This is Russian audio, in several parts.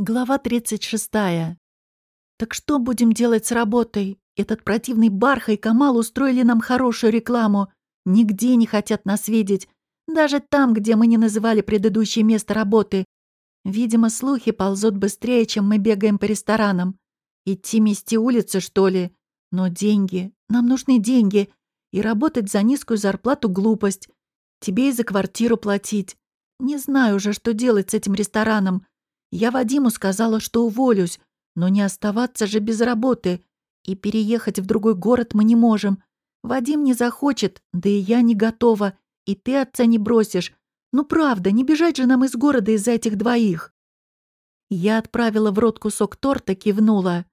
Глава 36. Так что будем делать с работой? Этот противный Барха и Камал устроили нам хорошую рекламу. Нигде не хотят нас видеть. Даже там, где мы не называли предыдущее место работы. Видимо, слухи ползут быстрее, чем мы бегаем по ресторанам. Идти мести улицы, что ли? Но деньги. Нам нужны деньги. И работать за низкую зарплату — глупость. Тебе и за квартиру платить. Не знаю уже, что делать с этим рестораном. Я Вадиму сказала, что уволюсь, но не оставаться же без работы. И переехать в другой город мы не можем. Вадим не захочет, да и я не готова. И ты отца не бросишь. Ну правда, не бежать же нам из города из-за этих двоих. Я отправила в рот кусок торта, кивнула.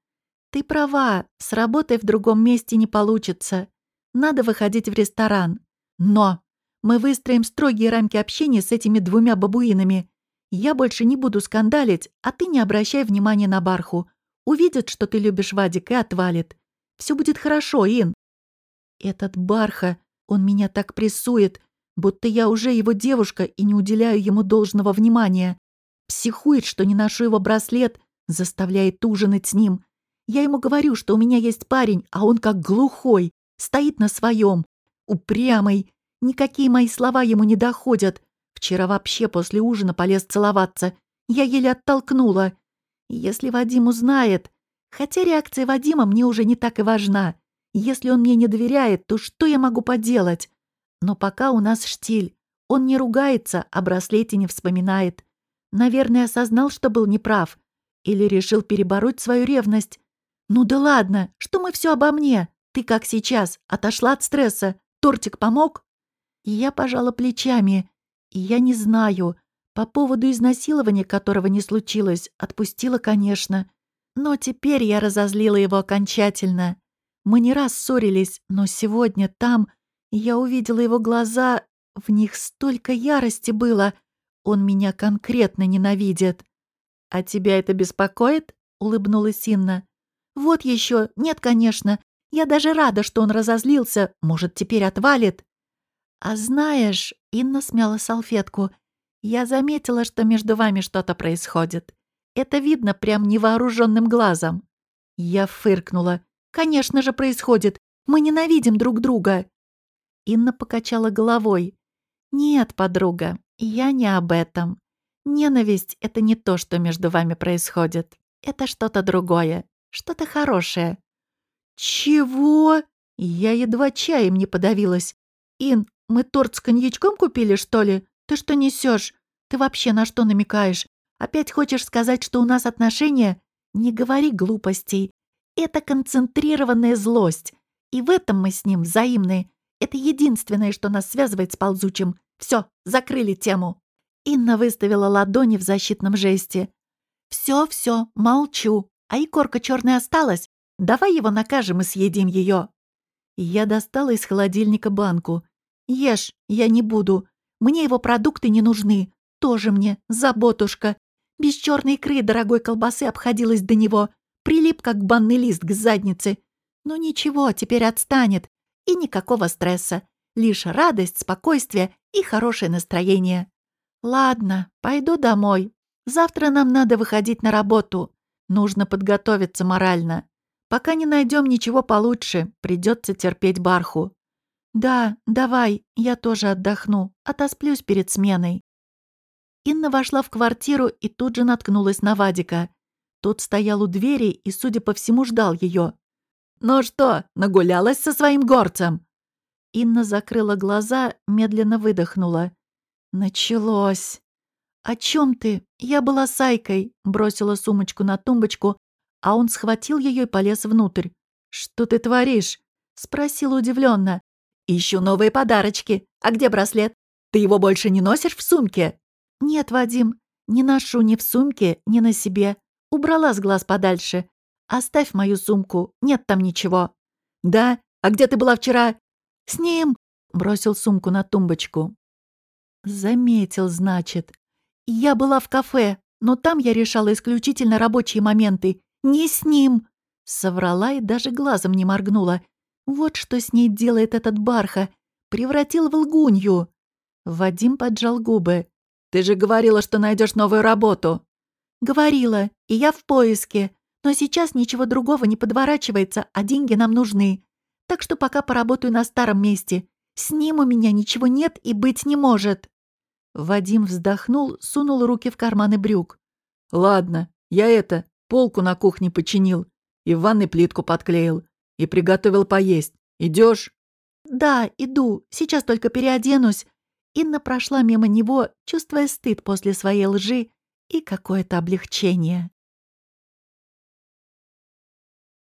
Ты права, с работой в другом месте не получится. Надо выходить в ресторан. Но мы выстроим строгие рамки общения с этими двумя бабуинами. Я больше не буду скандалить, а ты не обращай внимания на Барху. Увидит, что ты любишь Вадик, и отвалит. Все будет хорошо, Ин. Этот Барха, он меня так прессует, будто я уже его девушка и не уделяю ему должного внимания. Психует, что не ношу его браслет, заставляет ужинать с ним. Я ему говорю, что у меня есть парень, а он как глухой, стоит на своем, упрямый. Никакие мои слова ему не доходят. Вчера вообще после ужина полез целоваться. Я еле оттолкнула. Если Вадим узнает... Хотя реакция Вадима мне уже не так и важна. Если он мне не доверяет, то что я могу поделать? Но пока у нас штиль. Он не ругается, о браслете не вспоминает. Наверное, осознал, что был неправ. Или решил перебороть свою ревность. Ну да ладно, что мы все обо мне? Ты как сейчас, отошла от стресса. Тортик помог? И я пожала плечами. И я не знаю. По поводу изнасилования, которого не случилось, отпустила, конечно. Но теперь я разозлила его окончательно. Мы не раз ссорились, но сегодня там я увидела его глаза, в них столько ярости было. Он меня конкретно ненавидит. «А тебя это беспокоит?» — улыбнулась Инна. «Вот еще, нет, конечно. Я даже рада, что он разозлился. Может, теперь отвалит». «А знаешь...» — Инна смяла салфетку. «Я заметила, что между вами что-то происходит. Это видно прям невооруженным глазом». Я фыркнула. «Конечно же происходит. Мы ненавидим друг друга». Инна покачала головой. «Нет, подруга, я не об этом. Ненависть — это не то, что между вами происходит. Это что-то другое, что-то хорошее». «Чего?» Я едва чаем не подавилась. «Ин, мы торт с коньячком купили, что ли? Ты что несешь? Ты вообще на что намекаешь? Опять хочешь сказать, что у нас отношения? Не говори глупостей. Это концентрированная злость. И в этом мы с ним взаимны. Это единственное, что нас связывает с ползучим. Все, закрыли тему. Инна выставила ладони в защитном жесте. Все, все, молчу. А икорка черная осталась. Давай его накажем и съедим ее. Я достала из холодильника банку. Ешь, я не буду. Мне его продукты не нужны. Тоже мне, заботушка. Без черной икры дорогой колбасы обходилась до него. Прилип, как банный лист к заднице. Но ничего, теперь отстанет. И никакого стресса. Лишь радость, спокойствие и хорошее настроение. Ладно, пойду домой. Завтра нам надо выходить на работу. Нужно подготовиться морально. Пока не найдем ничего получше, придется терпеть барху. «Да, давай, я тоже отдохну, отосплюсь перед сменой». Инна вошла в квартиру и тут же наткнулась на Вадика. Тот стоял у двери и, судя по всему, ждал ее. «Ну что, нагулялась со своим горцем?» Инна закрыла глаза, медленно выдохнула. «Началось!» «О чем ты? Я была с Айкой», — бросила сумочку на тумбочку, а он схватил ее и полез внутрь. «Что ты творишь?» — спросил удивленно. «Ищу новые подарочки. А где браслет? Ты его больше не носишь в сумке?» «Нет, Вадим, не ношу ни в сумке, ни на себе. Убрала с глаз подальше. Оставь мою сумку, нет там ничего». «Да? А где ты была вчера?» «С ним!» — бросил сумку на тумбочку. «Заметил, значит. Я была в кафе, но там я решала исключительно рабочие моменты. Не с ним!» Соврала и даже глазом не моргнула. Вот что с ней делает этот барха. Превратил в лгунью. Вадим поджал губы. «Ты же говорила, что найдешь новую работу». Говорила, и я в поиске. Но сейчас ничего другого не подворачивается, а деньги нам нужны. Так что пока поработаю на старом месте. С ним у меня ничего нет и быть не может». Вадим вздохнул, сунул руки в карманы брюк. «Ладно, я это, полку на кухне починил и в ванной плитку подклеил и приготовил поесть. Идешь? «Да, иду. Сейчас только переоденусь». Инна прошла мимо него, чувствуя стыд после своей лжи и какое-то облегчение.